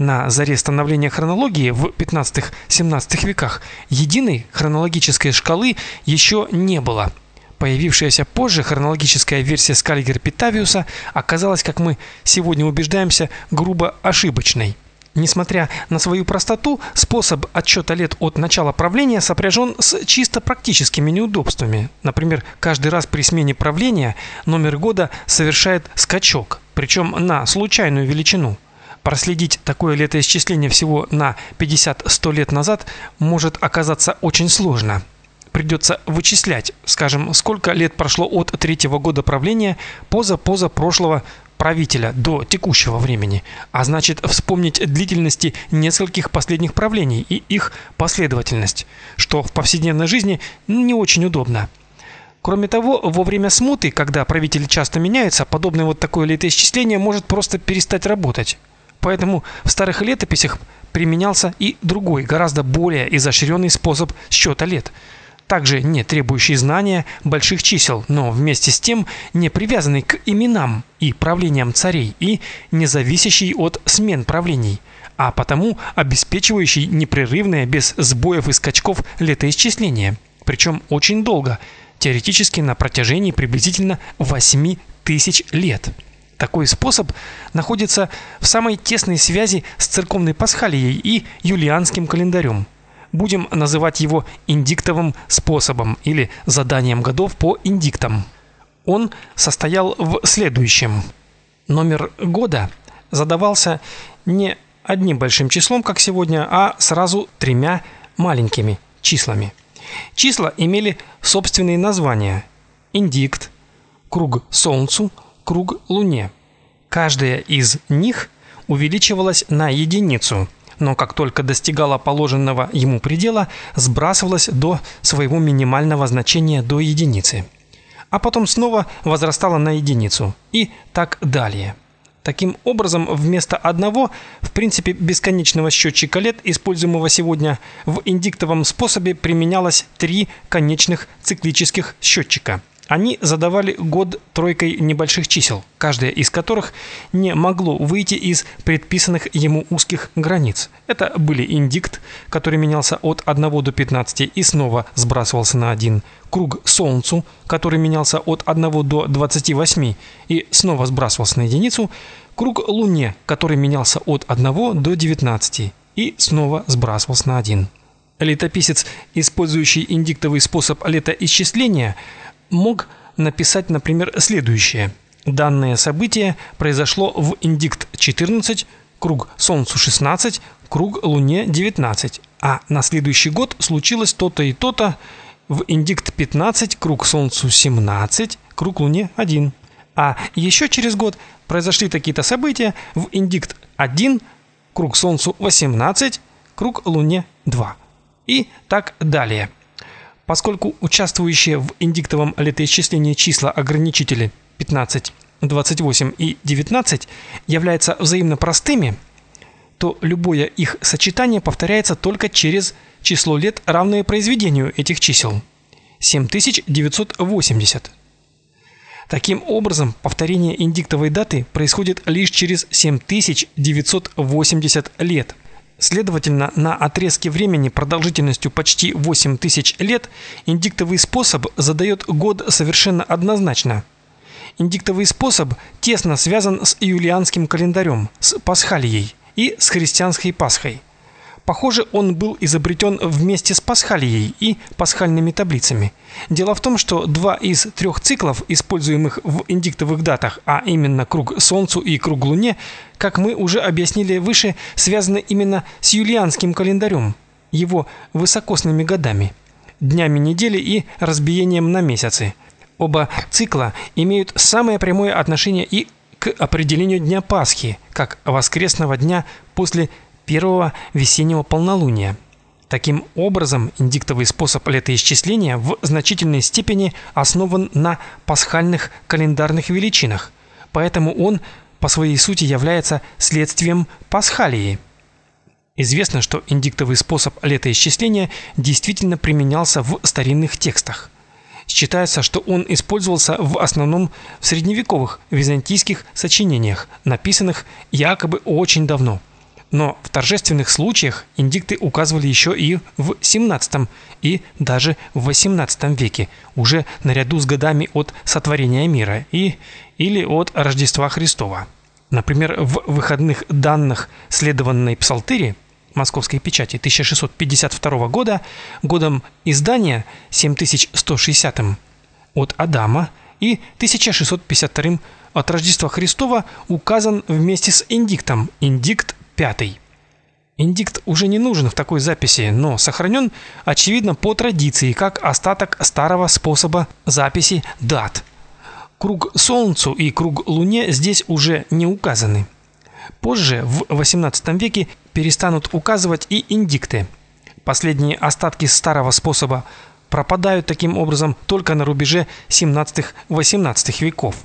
На заре становления хронологии в 15-17 веках единой хронологической шкалы еще не было. Появившаяся позже хронологическая версия Скальгер Питавиуса оказалась, как мы сегодня убеждаемся, грубо ошибочной. Несмотря на свою простоту, способ отсчета лет от начала правления сопряжен с чисто практическими неудобствами. Например, каждый раз при смене правления номер года совершает скачок, причем на случайную величину. Проследить такое летоисчисление всего на 50-100 лет назад может оказаться очень сложно. Придется вычислять, скажем, сколько лет прошло от третьего года правления поза-поза прошлого правителя до текущего времени, а значит вспомнить длительности нескольких последних правлений и их последовательность, что в повседневной жизни не очень удобно. Кроме того, во время смуты, когда правители часто меняются, подобное вот такое летоисчисление может просто перестать работать. Поэтому в старых летописях применялся и другой, гораздо более изощренный способ счета лет, также не требующий знания больших чисел, но вместе с тем не привязанный к именам и правлениям царей и не зависящий от смен правлений, а потому обеспечивающий непрерывное без сбоев и скачков летоисчисление, причем очень долго, теоретически на протяжении приблизительно 8 тысяч лет. Такой способ находится в самой тесной связи с церковной пасхалией и юлианским календарем. Будем называть его индиктовым способом или заданием годов по индиктам. Он состоял в следующем: номер года задавался не одним большим числом, как сегодня, а сразу тремя маленькими числами. Числа имели собственные названия: индикт, круг солнцу, круг Луне. Каждая из них увеличивалась на единицу, но как только достигала положенного ему предела, сбрасывалась до своего минимального значения до единицы. А потом снова возрастала на единицу и так далее. Таким образом, вместо одного, в принципе, бесконечного счетчика лет, используемого сегодня, в индиктовом способе применялось три конечных циклических счетчика – они задавали год тройкой небольших чисел, каждое из которых не могло выйти из предписанных ему узких границ. Это были индикт, который менялся от 1 до 15 и снова сбрасывался на 1, круг солнцу, который менялся от 1 до 28 и снова сбрасывался на единицу, круг луне, который менялся от 1 до 19 и снова сбрасывался на 1. Летописец, использующий индиктовый способ летоисчисления, мог написать, например, следующее: Данное событие произошло в индикт 14, круг Солнцу 16, круг Луне 19, а на следующий год случилось то-то и то-то в индикт 15, круг Солнцу 17, круг Луне 1. А еще через год произошли такие-то события в индикт 1, круг Солнцу 18, круг Луне 2. И так далее. Поскольку участвующие в индиктовом летоисчислении числа ограничители 15, 28 и 19 являются взаимно простыми, то любое их сочетание повторяется только через число лет, равное произведению этих чисел 7980. Таким образом, повторение индиктовой даты происходит лишь через 7980 лет. Следовательно, на отрезке времени продолжительностью почти 8000 лет индиктовый способ задает год совершенно однозначно. Индиктовый способ тесно связан с юлианским календарем, с Пасхалией и с христианской Пасхой. Похоже, он был изобретен вместе с пасхалией и пасхальными таблицами. Дело в том, что два из трех циклов, используемых в индиктовых датах, а именно круг Солнцу и круг Луне, как мы уже объяснили выше, связаны именно с юлианским календарем, его высокосными годами, днями недели и разбиением на месяцы. Оба цикла имеют самое прямое отношение и к определению дня Пасхи, как воскресного дня после первого весеннего полнолуния. Таким образом, индиктовый способ летоисчисления в значительной степени основан на пасхальных календарных величинах, поэтому он по своей сути является следствием пасхалии. Известно, что индиктовый способ летоисчисления действительно применялся в старинных текстах. Считается, что он использовался в основном в средневековых византийских сочинениях, написанных якобы очень давно – Но в торжественных случаях индикты указывали еще и в 17 и даже в 18 веке, уже наряду с годами от сотворения мира и или от Рождества Христова. Например, в выходных данных следованной псалтыри Московской печати 1652 года, годом издания 7160 от Адама и 1652 от Рождества Христова указан вместе с индиктом, индикт пятый. Индикт уже не нужен в такой записи, но сохранен, очевидно, по традиции, как остаток старого способа записи дат. Круг Солнцу и круг Луне здесь уже не указаны. Позже, в XVIII веке, перестанут указывать и индикты. Последние остатки старого способа пропадают таким образом только на рубеже 17-18 веков.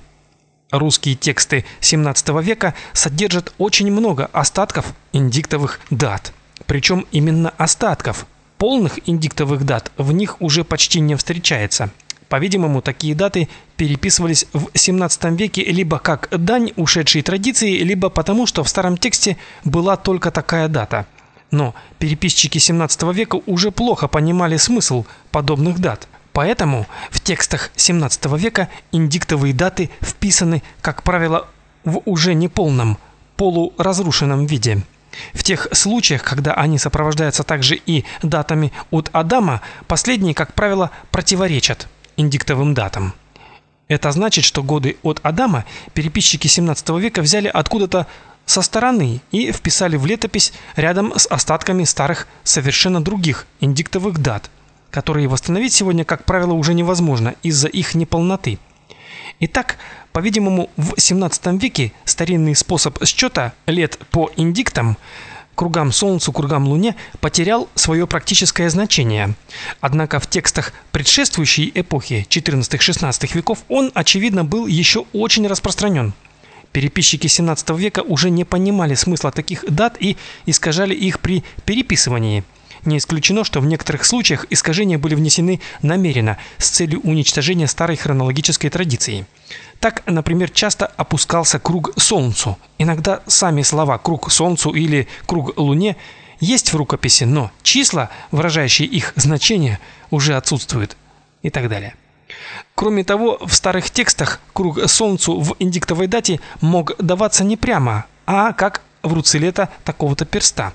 Русские тексты XVII века содержат очень много остатков индиктовых дат. Причем именно остатков. Полных индиктовых дат в них уже почти не встречается. По-видимому, такие даты переписывались в XVII веке либо как дань ушедшей традиции, либо потому, что в старом тексте была только такая дата. Но переписчики XVII века уже плохо понимали смысл подобных дат. Поэтому в текстах XVII века индиктовые даты вписаны, как правило, в уже неполном, полуразрушенном виде. В тех случаях, когда они сопровождаются также и датами от Адама, последние, как правило, противоречат индиктовым датам. Это значит, что годы от Адама переписчики XVII века взяли откуда-то со стороны и вписали в летопись рядом с остатками старых совершенно других индиктовых дат, которые восстановить сегодня, как правило, уже невозможно из-за их неполноты. Итак, по-видимому, в XVII веке старинный способ счета лет по индиктам кругам Солнцу, кругам Луне потерял свое практическое значение. Однако в текстах предшествующей эпохи 14-16 веков он очевидно был еще очень распространен. Переписчики 17 века уже не понимали смысла таких дат и искажали их при переписывании. Не исключено, что в некоторых случаях искажения были внесены намеренно с целью уничтожения старой хронологической традиции. Так, например, часто опускался круг солнцу. Иногда сами слова круг солнцу или круг луне есть в рукописи, но числа, выражающие их значение, уже отсутствуют и так далее. Кроме того, в старых текстах круг солнцу в индиктовой дате мог даваться не прямо, а как в руцелета такого-то перста.